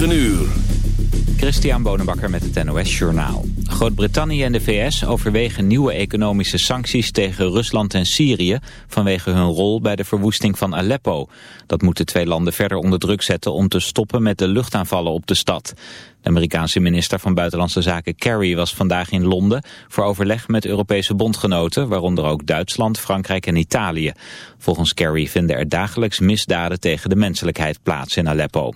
9 uur. Christian Bonenbakker met het NOS Journaal. Groot-Brittannië en de VS overwegen nieuwe economische sancties tegen Rusland en Syrië vanwege hun rol bij de verwoesting van Aleppo. Dat moet de twee landen verder onder druk zetten om te stoppen met de luchtaanvallen op de stad. De Amerikaanse minister van Buitenlandse Zaken Kerry was vandaag in Londen voor overleg met Europese bondgenoten, waaronder ook Duitsland, Frankrijk en Italië. Volgens Kerry vinden er dagelijks misdaden tegen de menselijkheid plaats in Aleppo.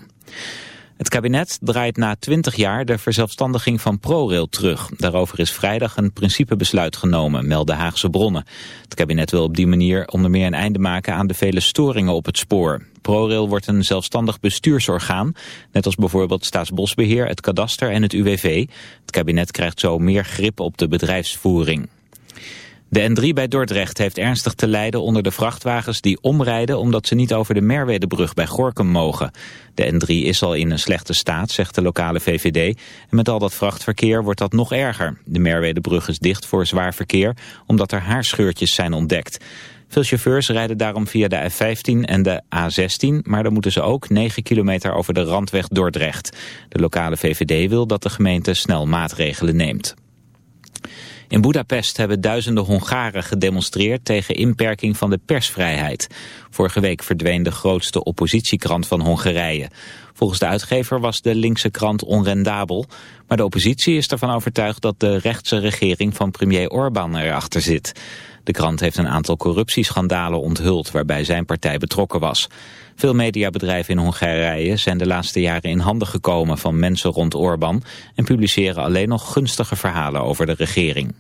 Het kabinet draait na 20 jaar de verzelfstandiging van ProRail terug. Daarover is vrijdag een principebesluit genomen, melden Haagse bronnen. Het kabinet wil op die manier onder meer een einde maken aan de vele storingen op het spoor. ProRail wordt een zelfstandig bestuursorgaan, net als bijvoorbeeld Staatsbosbeheer, het Kadaster en het UWV. Het kabinet krijgt zo meer grip op de bedrijfsvoering. De N3 bij Dordrecht heeft ernstig te lijden onder de vrachtwagens die omrijden omdat ze niet over de Merwedebrug bij Gorkum mogen. De N3 is al in een slechte staat, zegt de lokale VVD. En met al dat vrachtverkeer wordt dat nog erger. De Merwedebrug is dicht voor zwaar verkeer omdat er haarscheurtjes zijn ontdekt. Veel chauffeurs rijden daarom via de F15 en de A16, maar dan moeten ze ook 9 kilometer over de randweg Dordrecht. De lokale VVD wil dat de gemeente snel maatregelen neemt. In Budapest hebben duizenden Hongaren gedemonstreerd tegen inperking van de persvrijheid. Vorige week verdween de grootste oppositiekrant van Hongarije. Volgens de uitgever was de linkse krant onrendabel. Maar de oppositie is ervan overtuigd dat de rechtse regering van premier Orbán erachter zit. De krant heeft een aantal corruptieschandalen onthuld waarbij zijn partij betrokken was. Veel mediabedrijven in Hongarije zijn de laatste jaren in handen gekomen van mensen rond Orbán en publiceren alleen nog gunstige verhalen over de regering.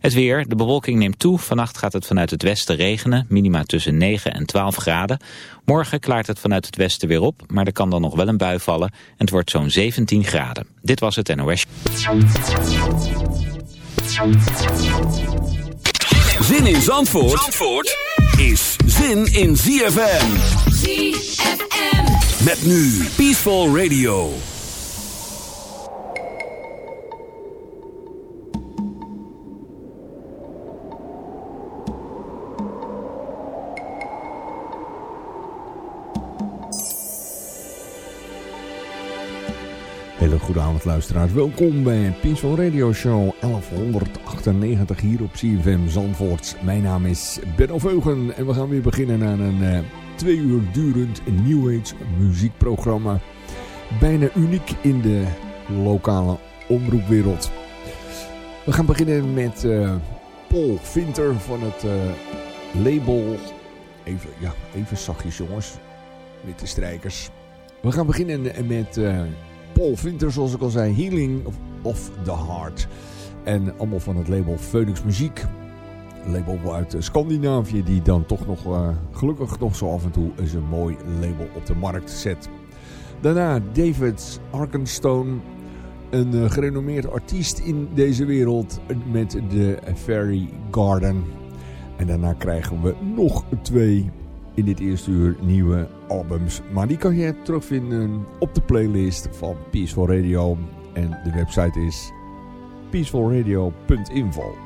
Het weer, de bewolking neemt toe. Vannacht gaat het vanuit het westen regenen, minima tussen 9 en 12 graden. Morgen klaart het vanuit het westen weer op, maar er kan dan nog wel een bui vallen. En het wordt zo'n 17 graden. Dit was het NOS. Zin in Zandvoort, Zandvoort is zin in ZFM. ZFM. Met nu Peaceful Radio. Hele goede avond luisteraars. Welkom bij Peaceful Radio Show 1198 hier op CFM Zandvoort. Mijn naam is Benno Veugen en we gaan weer beginnen aan een uh, twee uur durend New Age muziekprogramma. Bijna uniek in de lokale omroepwereld. We gaan beginnen met uh, Paul Vinter van het uh, label... Even, ja, even zachtjes jongens. Witte strijkers. We gaan beginnen met... Paul Vinter, zoals ik al zei, Healing of, of the Heart. En allemaal van het label Phoenix Muziek. Label uit Scandinavië die dan toch nog uh, gelukkig nog zo af en toe eens een mooi label op de markt zet. Daarna David Arkenstone, een uh, gerenommeerd artiest in deze wereld met de Fairy Garden. En daarna krijgen we nog twee in dit eerste uur nieuwe albums. Maar die kan je terugvinden op de playlist van Peaceful Radio. En de website is peacefulradio.info.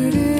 do do